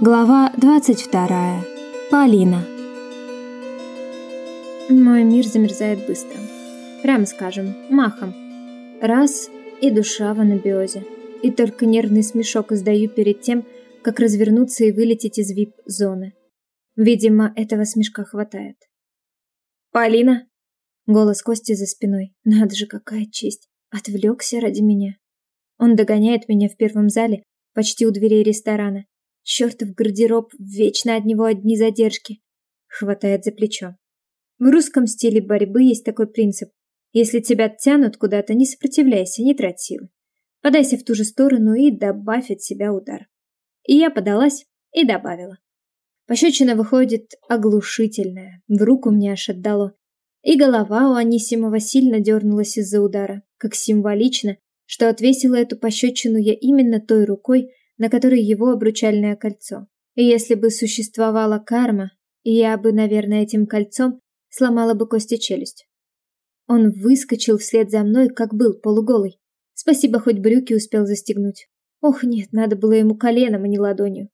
Глава 22. Полина. Мой мир замерзает быстро. Прямо скажем, махом. Раз — и душа в анабиозе. И только нервный смешок издаю перед тем, как развернуться и вылететь из вип-зоны. Видимо, этого смешка хватает. «Полина!» Голос Кости за спиной. Надо же, какая честь. Отвлекся ради меня. Он догоняет меня в первом зале, почти у дверей ресторана. Чертов гардероб, вечно от него одни задержки. Хватает за плечо. В русском стиле борьбы есть такой принцип. Если тебя тянут куда-то, не сопротивляйся, не трать силы. Подайся в ту же сторону и добавь от себя удар. И я подалась и добавила. Пощечина выходит оглушительная, в руку мне аж отдало. И голова у Анисимова сильно дернулась из-за удара, как символично, что отвесила эту пощечину я именно той рукой, на которой его обручальное кольцо. И если бы существовала карма, я бы, наверное, этим кольцом сломала бы кости челюсть. Он выскочил вслед за мной, как был, полуголый. Спасибо, хоть брюки успел застегнуть. Ох, нет, надо было ему коленом, а не ладонью.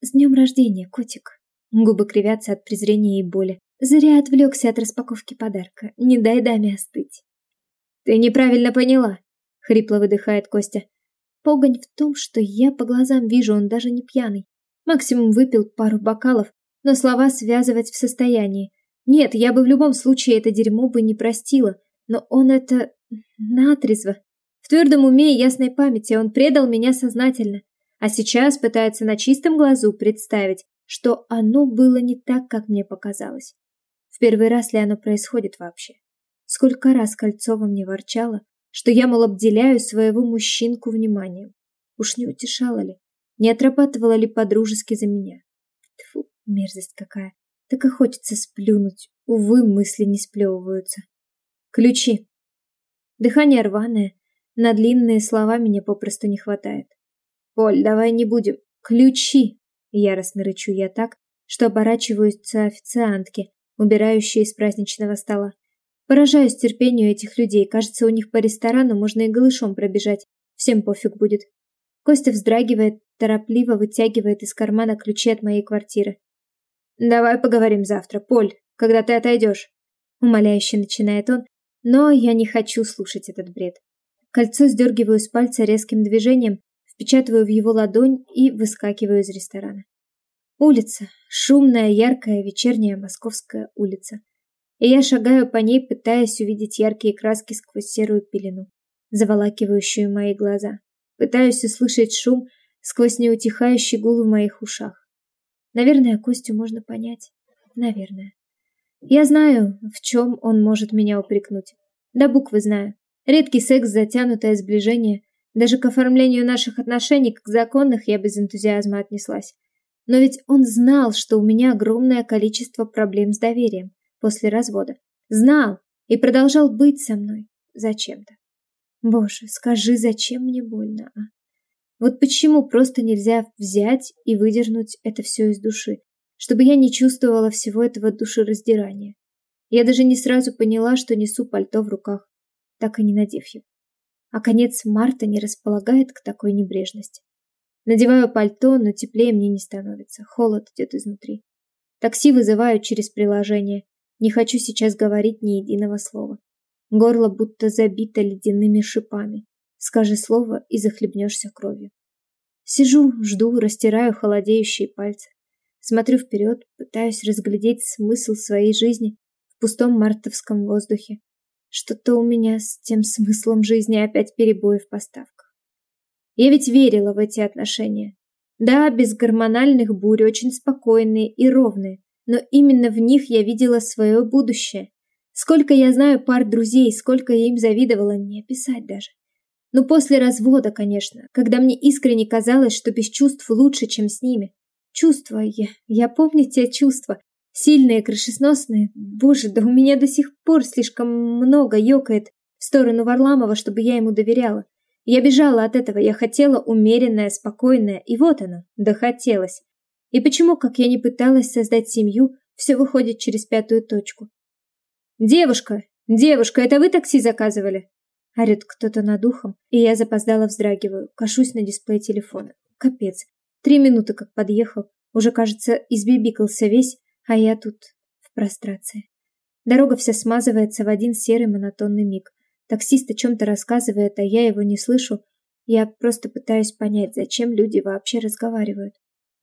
С днем рождения, котик. Губы кривятся от презрения и боли. Зря отвлекся от распаковки подарка. Не дай даме остыть. Ты неправильно поняла, хрипло выдыхает Костя. Погонь в том, что я по глазам вижу, он даже не пьяный. Максимум выпил пару бокалов, но слова связывать в состоянии. Нет, я бы в любом случае это дерьмо бы не простила, но он это... натрезво. В твердом уме и ясной памяти он предал меня сознательно, а сейчас пытается на чистом глазу представить, что оно было не так, как мне показалось. В первый раз ли оно происходит вообще? Сколько раз Кольцова мне ворчала, что я, мол, обделяю своего мужчинку вниманием. Уж не утешала ли? Не отрабатывала ли по-дружески за меня? Тьфу, мерзость какая. Так и хочется сплюнуть. Увы, мысли не сплевываются. Ключи. Дыхание рваное. На длинные слова меня попросту не хватает. Поль, давай не будем. Ключи. Яростно рычу я так, что оборачиваются официантки, убирающие из праздничного стола. Поражаюсь терпению этих людей. Кажется, у них по ресторану можно и голышом пробежать. Всем пофиг будет. Костя вздрагивает, торопливо вытягивает из кармана ключи от моей квартиры. «Давай поговорим завтра, Поль, когда ты отойдешь», — умоляюще начинает он, но я не хочу слушать этот бред. Кольцо сдергиваю с пальца резким движением, впечатываю в его ладонь и выскакиваю из ресторана. Улица. Шумная, яркая, вечерняя московская улица и я шагаю по ней, пытаясь увидеть яркие краски сквозь серую пелену, заволакивающую мои глаза. Пытаюсь услышать шум сквозь неутихающий гул в моих ушах. Наверное, Костю можно понять. Наверное. Я знаю, в чем он может меня упрекнуть. Да буквы знаю. Редкий секс, затянутое сближение. Даже к оформлению наших отношений, как законных, я без энтузиазма отнеслась. Но ведь он знал, что у меня огромное количество проблем с доверием после развода. Знал и продолжал быть со мной зачем-то. Боже, скажи, зачем мне больно, а? Вот почему просто нельзя взять и выдернуть это все из души, чтобы я не чувствовала всего этого душераздирания. Я даже не сразу поняла, что несу пальто в руках, так и не надев его. А конец марта не располагает к такой небрежности. Надеваю пальто, но теплее мне не становится, холод идет изнутри. Такси вызываю через приложение, не хочу сейчас говорить ни единого слова. Горло будто забито ледяными шипами. Скажи слово и захлебнешься кровью. Сижу, жду, растираю холодеющие пальцы. Смотрю вперед, пытаюсь разглядеть смысл своей жизни в пустом мартовском воздухе. Что-то у меня с тем смыслом жизни опять перебои в поставках. Я ведь верила в эти отношения. Да, без гормональных бурь, очень спокойные и ровные но именно в них я видела свое будущее. Сколько я знаю пар друзей, сколько я им завидовала, не описать даже. Но после развода, конечно, когда мне искренне казалось, что без чувств лучше, чем с ними. Чувства, я, я помню те чувства, сильные, крышесносные. Боже, да у меня до сих пор слишком много ёкает в сторону Варламова, чтобы я ему доверяла. Я бежала от этого, я хотела умеренное, спокойное, и вот оно, дохотелось. И почему, как я не пыталась создать семью, все выходит через пятую точку? «Девушка! Девушка, это вы такси заказывали?» Орет кто-то над ухом, и я запоздала вздрагиваю, кашусь на дисплей телефона. Капец. Три минуты как подъехал, Уже, кажется, избибикался весь, а я тут в прострации. Дорога вся смазывается в один серый монотонный миг. Таксист о чем-то рассказывает, а я его не слышу. Я просто пытаюсь понять, зачем люди вообще разговаривают.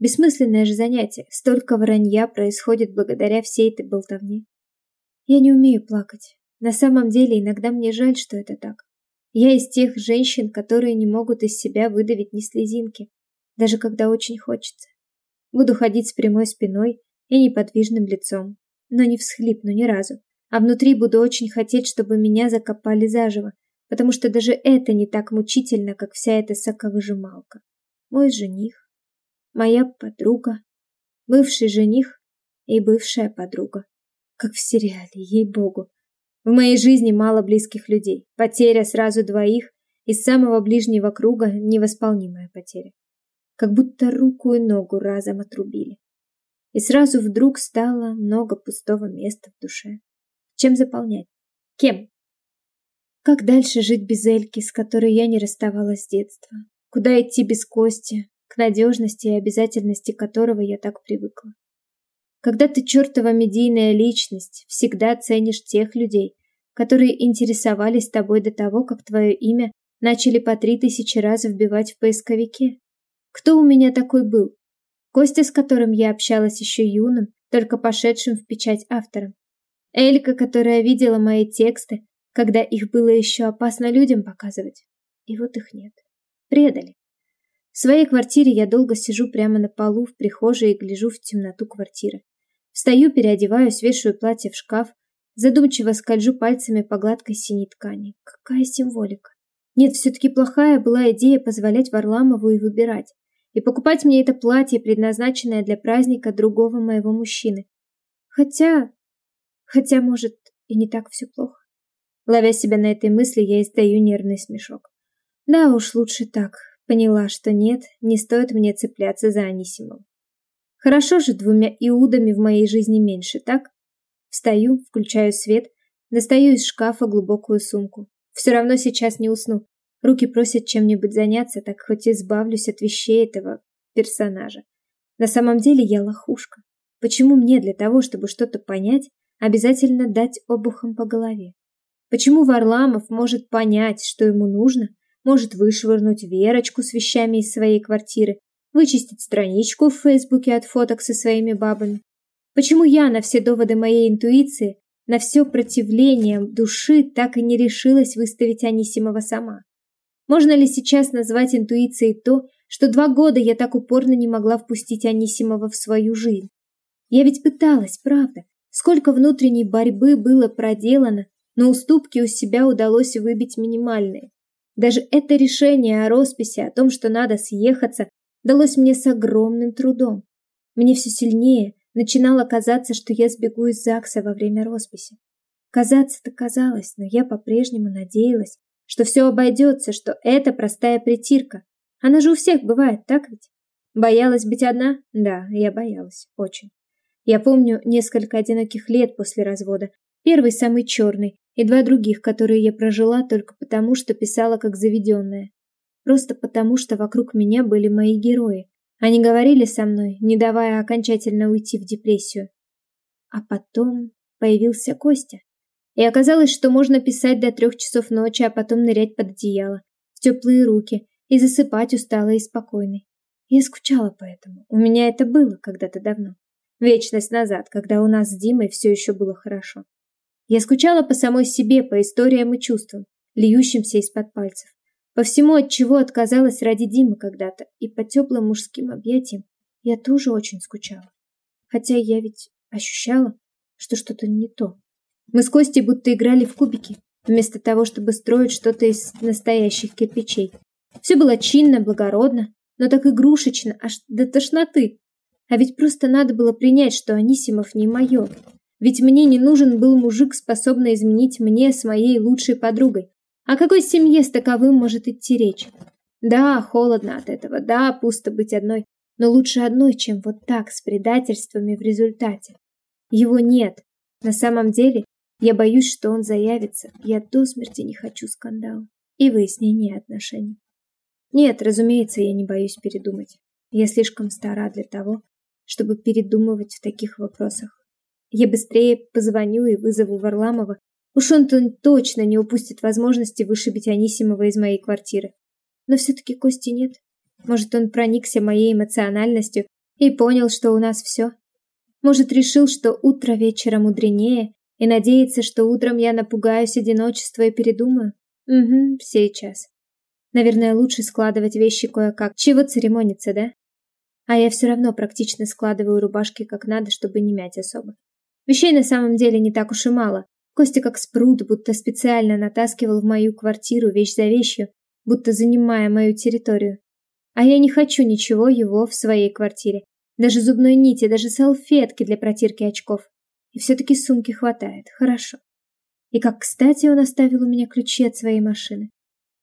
Бессмысленное же занятие. Столько вранья происходит благодаря всей этой болтовне. Я не умею плакать. На самом деле, иногда мне жаль, что это так. Я из тех женщин, которые не могут из себя выдавить ни слезинки, даже когда очень хочется. Буду ходить с прямой спиной и неподвижным лицом, но не всхлипну ни разу. А внутри буду очень хотеть, чтобы меня закопали заживо, потому что даже это не так мучительно, как вся эта соковыжималка. Мой жених, моя подруга, бывший жених и бывшая подруга. Как в сериале, ей-богу. В моей жизни мало близких людей. Потеря сразу двоих из самого ближнего круга – невосполнимая потеря. Как будто руку и ногу разом отрубили. И сразу вдруг стало много пустого места в душе. Чем заполнять? Кем? Как дальше жить без Эльки, с которой я не расставалась с детства? Куда идти без Кости, к надежности и обязательности которого я так привыкла? Когда ты чертова медийная личность, всегда ценишь тех людей, которые интересовались тобой до того, как твое имя начали по три тысячи раз вбивать в поисковике. Кто у меня такой был? Костя, с которым я общалась еще юным, только пошедшим в печать автором. Элька, которая видела мои тексты, когда их было еще опасно людям показывать. И вот их нет. Предали. В своей квартире я долго сижу прямо на полу в прихожей и гляжу в темноту квартиры. Встаю, переодеваюсь, вешаю платье в шкаф, задумчиво скольжу пальцами по гладкой синей ткани. Какая символика. Нет, все-таки плохая была идея позволять Варламову и выбирать и покупать мне это платье, предназначенное для праздника другого моего мужчины. Хотя... Хотя, может, и не так все плохо. Ловя себя на этой мысли, я издаю нервный смешок. Да уж, лучше так. Поняла, что нет, не стоит мне цепляться за Анисимова. Хорошо же двумя иудами в моей жизни меньше, так? Встаю, включаю свет, достаю из шкафа глубокую сумку. Все равно сейчас не усну. Руки просят чем-нибудь заняться, так хоть избавлюсь от вещей этого персонажа. На самом деле я лохушка. Почему мне для того, чтобы что-то понять, обязательно дать обухом по голове? Почему Варламов может понять, что ему нужно, может вышвырнуть Верочку с вещами из своей квартиры, вычистить страничку в Фейсбуке от фоток со своими бабами? Почему я на все доводы моей интуиции, на все противление души так и не решилась выставить Анисимова сама? Можно ли сейчас назвать интуицией то, что два года я так упорно не могла впустить Анисимова в свою жизнь? Я ведь пыталась, правда. Сколько внутренней борьбы было проделано, но уступки у себя удалось выбить минимальные. Даже это решение о росписи, о том, что надо съехаться, далось мне с огромным трудом. Мне все сильнее начинало казаться, что я сбегу из ЗАГСа во время росписи. Казаться-то казалось, но я по-прежнему надеялась, что все обойдется, что это простая притирка. Она же у всех бывает, так ведь? Боялась быть одна? Да, я боялась. Очень. Я помню несколько одиноких лет после развода. Первый самый черный, и два других, которые я прожила только потому, что писала как заведенная. Просто потому, что вокруг меня были мои герои. Они говорили со мной, не давая окончательно уйти в депрессию. А потом появился Костя. И оказалось, что можно писать до трех часов ночи, а потом нырять под одеяло, в теплые руки и засыпать усталой и спокойной. Я скучала по этому. У меня это было когда-то давно. Вечность назад, когда у нас с Димой все еще было хорошо. Я скучала по самой себе, по историям и чувствам, льющимся из-под пальцев. По всему, от чего отказалась ради Димы когда-то, и по теплым мужским объятиям я тоже очень скучала. Хотя я ведь ощущала, что что-то не то. Мы с Костей будто играли в кубики, вместо того, чтобы строить что-то из настоящих кирпичей. Все было чинно, благородно, но так игрушечно, аж до тошноты. А ведь просто надо было принять, что Анисимов не мое. Ведь мне не нужен был мужик, способный изменить мне с моей лучшей подругой. О какой семье с таковым может идти речь? Да, холодно от этого, да, пусто быть одной, но лучше одной, чем вот так, с предательствами в результате. Его нет. На самом деле, я боюсь, что он заявится. Я до смерти не хочу скандала и выяснения отношений. Нет, разумеется, я не боюсь передумать. Я слишком стара для того, чтобы передумывать в таких вопросах. Я быстрее позвоню и вызову Варламова. Уж он-то точно не упустит возможности вышибить Анисимова из моей квартиры. Но все-таки Кости нет. Может, он проникся моей эмоциональностью и понял, что у нас все. Может, решил, что утро вечера мудренее, и надеется, что утром я напугаюсь одиночества и передумаю. Угу, сейчас. Наверное, лучше складывать вещи кое-как. Чего церемониться, да? А я все равно практично складываю рубашки как надо, чтобы не мять особо. Вещей на самом деле не так уж и мало. Костя как спрут, будто специально натаскивал в мою квартиру вещь за вещью, будто занимая мою территорию. А я не хочу ничего его в своей квартире. Даже зубной нити, даже салфетки для протирки очков. И все-таки сумки хватает. Хорошо. И как кстати он оставил у меня ключи от своей машины.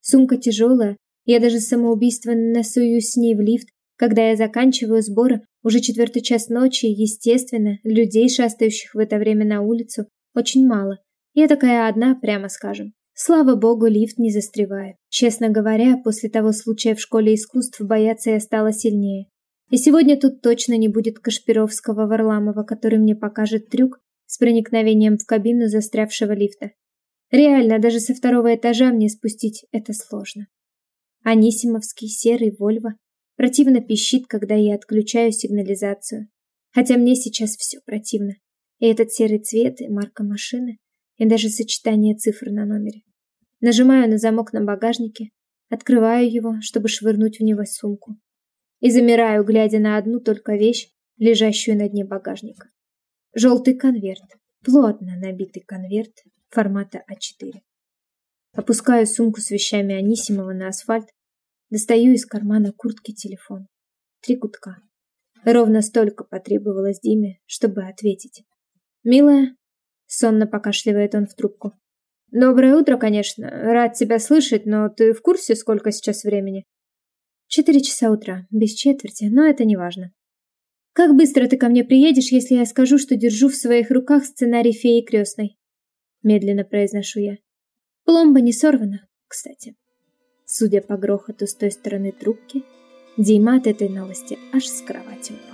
Сумка тяжелая, я даже самоубийственно насуюсь с ней в лифт, когда я заканчиваю сборы, уже четвертый час ночи, естественно, людей, шастающих в это время на улицу, очень мало. Я такая одна, прямо скажем. Слава богу, лифт не застревает. Честно говоря, после того случая в школе искусств бояться я стала сильнее. И сегодня тут точно не будет Кашпировского Варламова, который мне покажет трюк с проникновением в кабину застрявшего лифта. Реально, даже со второго этажа мне спустить это сложно. Анисимовский серый Вольво Противно пищит, когда я отключаю сигнализацию. Хотя мне сейчас все противно. И этот серый цвет, и марка машины, и даже сочетание цифр на номере. Нажимаю на замок на багажнике, открываю его, чтобы швырнуть в него сумку. И замираю, глядя на одну только вещь, лежащую на дне багажника. Желтый конверт, плотно набитый конверт формата А4. Опускаю сумку с вещами Анисимова на асфальт Достаю из кармана куртки телефон. Три гудка. Ровно столько потребовалось Диме, чтобы ответить. «Милая?» — сонно покашливает он в трубку. «Доброе утро, конечно. Рад тебя слышать, но ты в курсе, сколько сейчас времени?» «Четыре часа утра, без четверти, но это не важно. Как быстро ты ко мне приедешь, если я скажу, что держу в своих руках сценарий феи крестной?» Медленно произношу я. Пломба не сорвана, кстати. Судя по грохоту с той стороны трубки, Дима от этой новости аж с кровати упал.